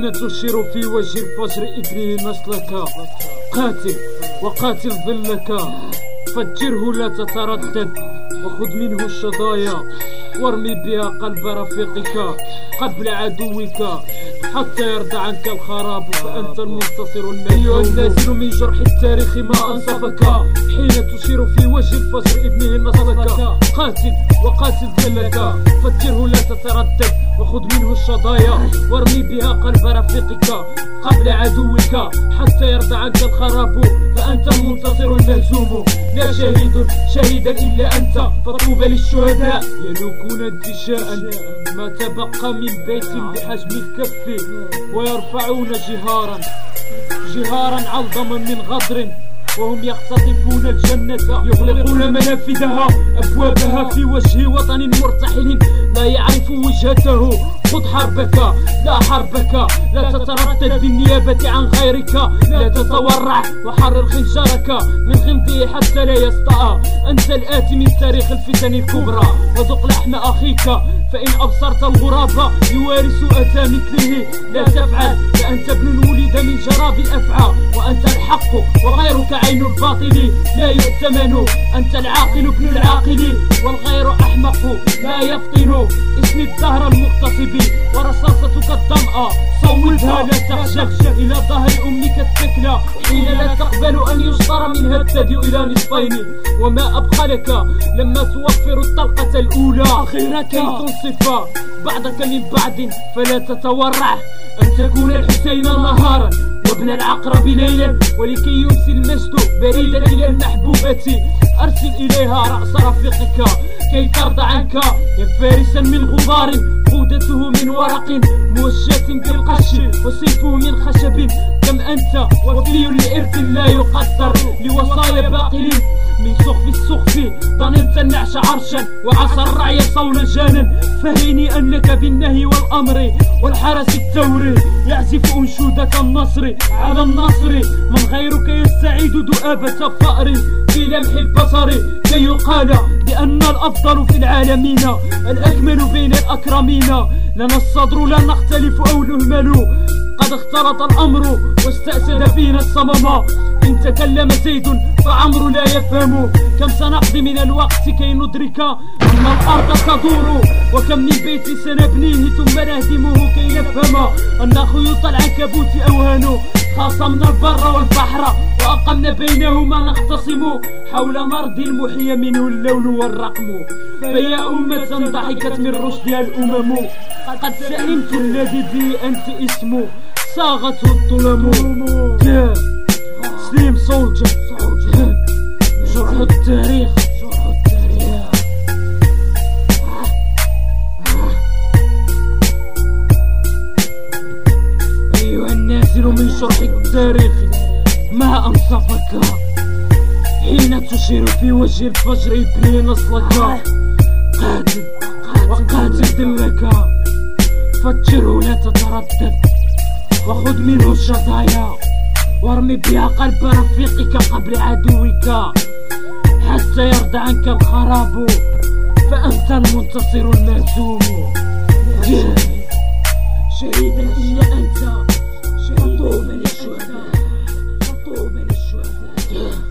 حين تشير في وجه الفجر ابنه نسلك قاتل وقاتل ظلك. فجره لا تتردد وخذ منه الشظايا وارمي بها قلب رفيقك قبل عدوك. حتى يرضى عنك الخراب. فأنت المنتصر أيها النازل من جرح التاريخ ما أنصفك. حين تشير في وجه الفجر ابنه نصرك قاتل وقاتل ذلك. فجره لا تتردد وخذ منه الشظايا. وارمي بها قلب رفيقك قبل عدوك. حتى يرضى عنك الخراب. فأنت المنتصر المهزوم لا شهيد شهيدا إلا أنت. فطوبى للشهداء. يلوكون انتشاء. ما تبقى من بيت بحجم الكف. ويرفعون جهارا. جهارا علظما من غدر. وهم يختطفون الجنة يغلقون منافذها أبوابها في وجه وطن مرتحل لا يعرف وجهته. خذ حربك لا حربك لا تتردد بالنيابة عن غيرك لا تتورع وحرر خنجرك من غمده حتى لا يسطأ. أنت الآتي من تاريخ الفتن الكبرى. وذق لحم أخيك فإن أبصرت الغراب يوارث أتى مثله. لا تفعل فأنت ابن ولد من جراب الأفعى وأنت الحق وغيرك عين الباطل لا يؤتمن. أنت العاقل ابن العاقل والغير أحمق لا يفطن. اسم الدهر المغتصب ورصاصتك الظمأ صوبها لا تخشى. إلى ظهر أمك التكلى حين لا تقبل أن يشطر منها الثدي إلى نصفين. وما أبقى لك لما توفر الطلقة الأولى أخيرا كي تنصف بعضك من بعد فلا تتورع. أن تكون الحسين نهارا وابن العقرب ليلا ولكي يمسي المجد بريدا إلى المحبوبة. أرسل إليها رأس رفيقك كي ترضى عنك. يا فارسا من غبار عودته من ورق موشاة بالقش وسيفه من خشب كم أنت وفي لإرث لا يقدر لوصايا باقل من السخف ظننت النعش عرشا وعصى الرعي صول جانا. فهيني أنك بالنهي والأمر والحرس الثوري يعزف أنشودة النصر على النصر. من غيرك يستعيد دؤابة فأر في لمح البصر كي يقال بأن الأفضل في العالمين. الأكمل بين الأكرمين. لنا الصدر لا نختلف أو نهمل. قد اختلط الأمر واستأسد فينا الصمم. إن تكلم زيد فعمرو لا يفهم. كم سنقضي من الوقت كي ندرك أن الأرض تدور؟ وكم من بيت سنبنيه ثم نهدمه كي نفهم. أن خيوط العنكبوت أوهان. خاصمنا البر والبحر وأقمنا بينهما نختصم. حول مرض المحيى منه اللون والرقم. فيا أمة ضحكت من رشدها الأمم. قد سلمت الذي به أنت اسمه صاغته الظلم. سليم صوجة جرح التاريخ. أيها النازل من شرح التاريخ ما أنصفك؟ حين تشير في وجه الفجر ابني نصلك قاتل وقاتل دلك. فجره لا تتردد. وخذ منه الشظايا وارمي بها قلب رفيقك قبل عدوك حتى يرضى عنك الخراب فأنت المنتصر المهزوم شهيدا إلا أنت فطوبى للشهداء فطوبى للشهداء